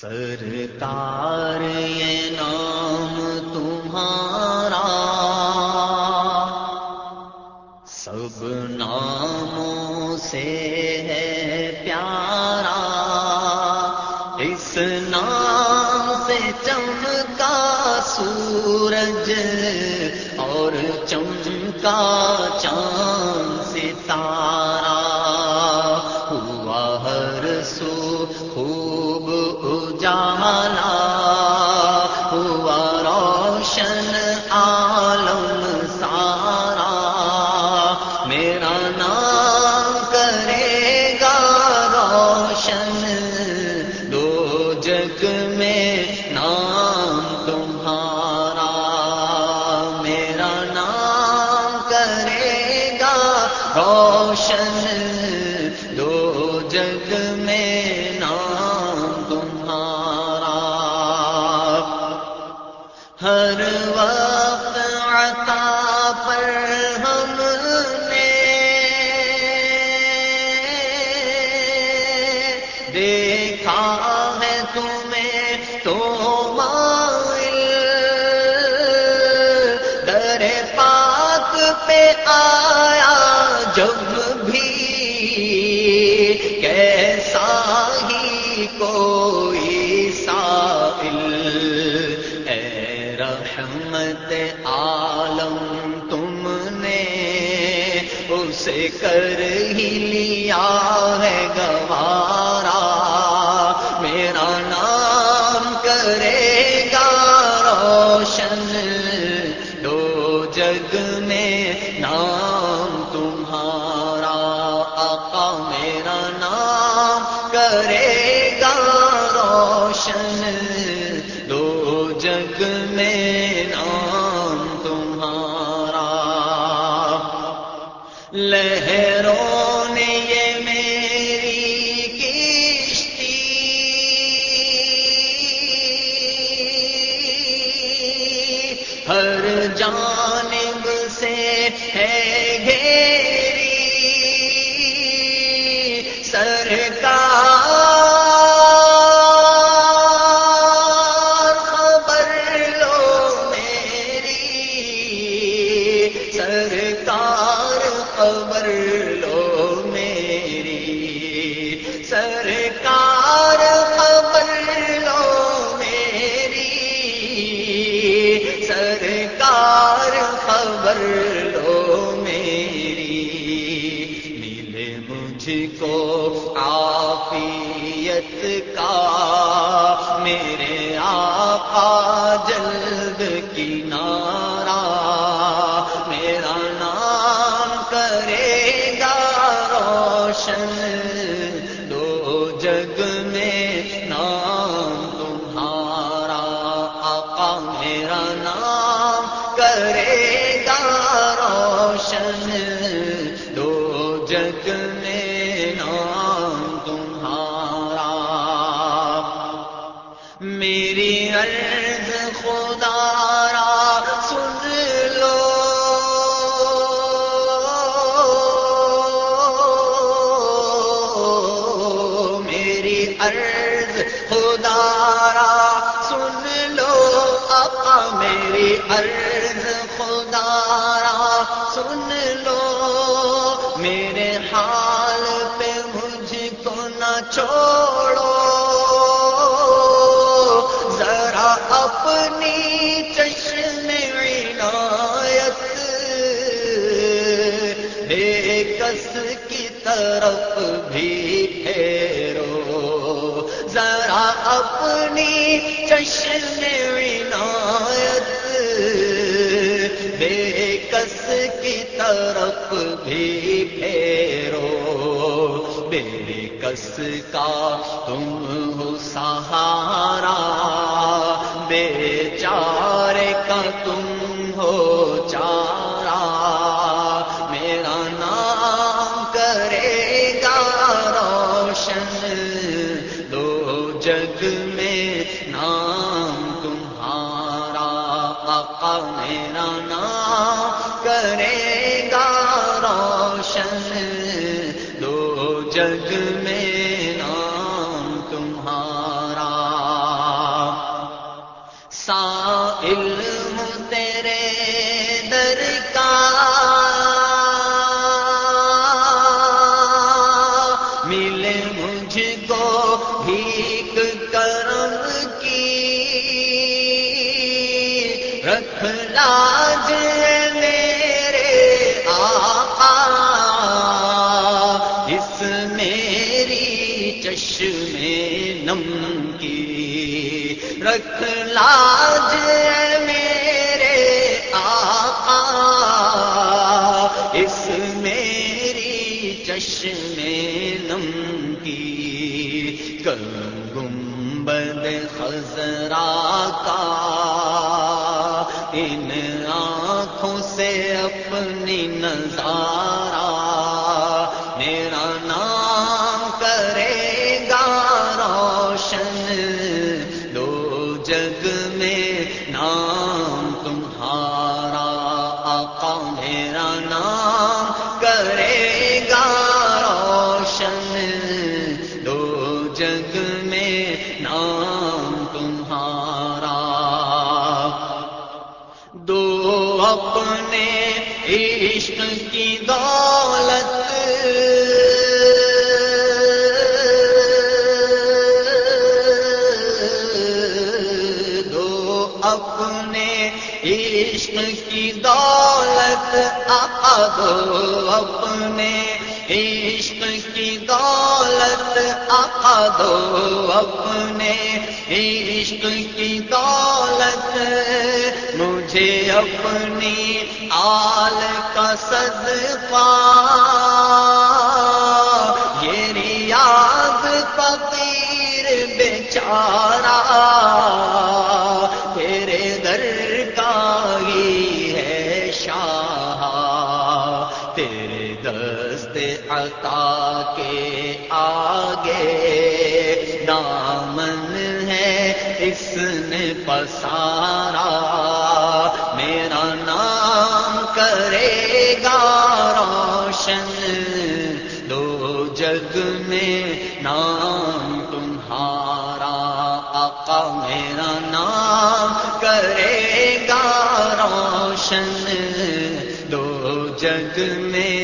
سرکار، یہ نام تمہارا۔ سب ناموں سے ہے پیارا۔ اس نام سے چمکا سورج اور چمکا چاند ستارہ۔ ہوا ہر سو خوب اجالا ہے تمہیں تو مائل۔ در پاک پہ آیا جب بھی کیسا ہی کوئی سائل۔ اے رحمت عالم، تم نے اسے کر ہی لیا ہے گوارا۔ روشن دو جگ میں نام تمہارا۔ لہروں نے یہ میری کشتی۔ ہر جانب میرے آقا جل میری عرض خدا را سن لو۔ میری عرض خدا را سن لو۔ آقا میری عرض طرف بھی پھیرو۔ ذرا اپنی چشم عنایت، بے کس کی طرف بھی پھیرو۔ بے کس کا تم ہو سہارا، بے چارے کا تم میں نام تمہارا آقا میرا نام کرے گا روشن دو جگ میں نام تمہارا سائل لاج میرے آقا اس میری چشم نم کی رکھ لاج میرے آقا، اس میری چشم نم کی گنبد خزرا کا ان آنکھوں سے اپنی نظارہ میرا نام کرے گا روشن دو جگ میں نام اپنے عشق کی دولت آقا دو اپنے عشق کی دولت آقا دو اپنے عشق کی دولت مجھے اپنی آل کا صدقہ یہ ریاض فقیر بیچارہ عطا کے آگے دامن ہے اس نے پسارا، میرا نام کرے گا روشن۔ دو جگ میں نام تمہارا، آقا میرا نام کرے گا روشن۔ دو جگ میں